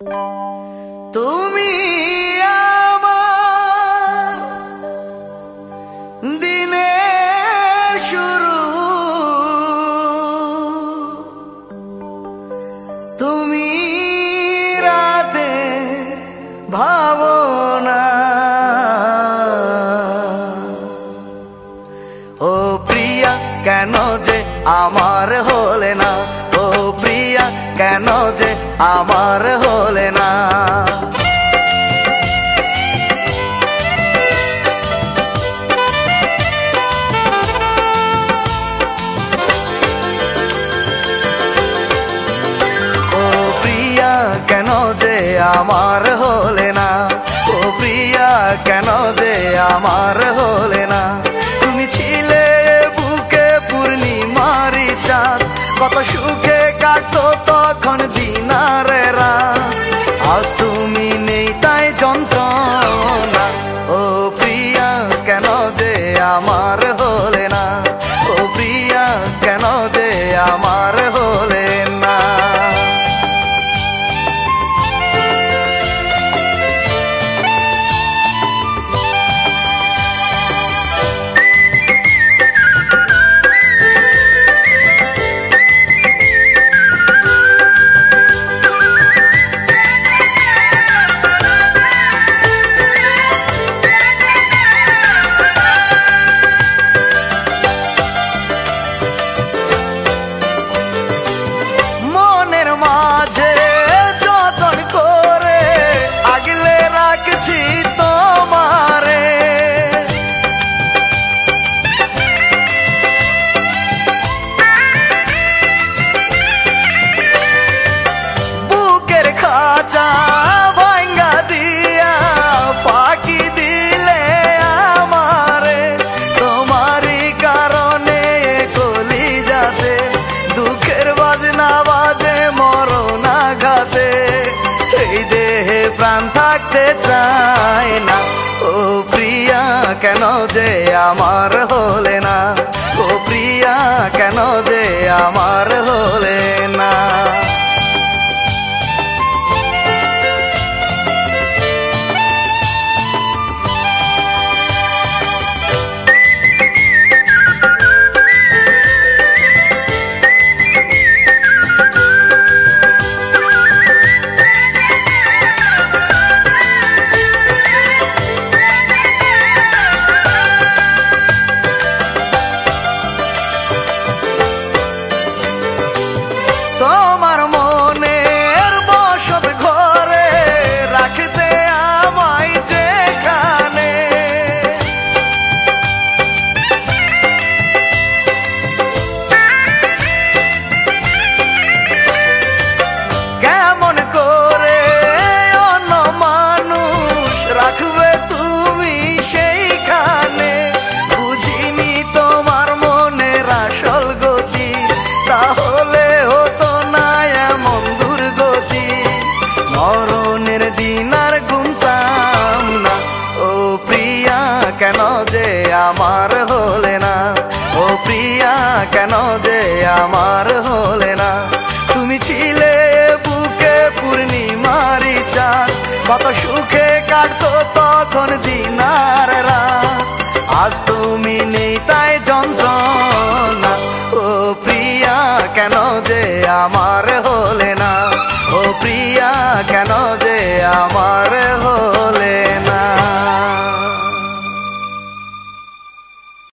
تم تمنا اوپر ہمارے ہوا تمی چلی بوکے پورنی مار چان بتا سو پر ہمار تک دن آج تمتا کل جا پر ہمار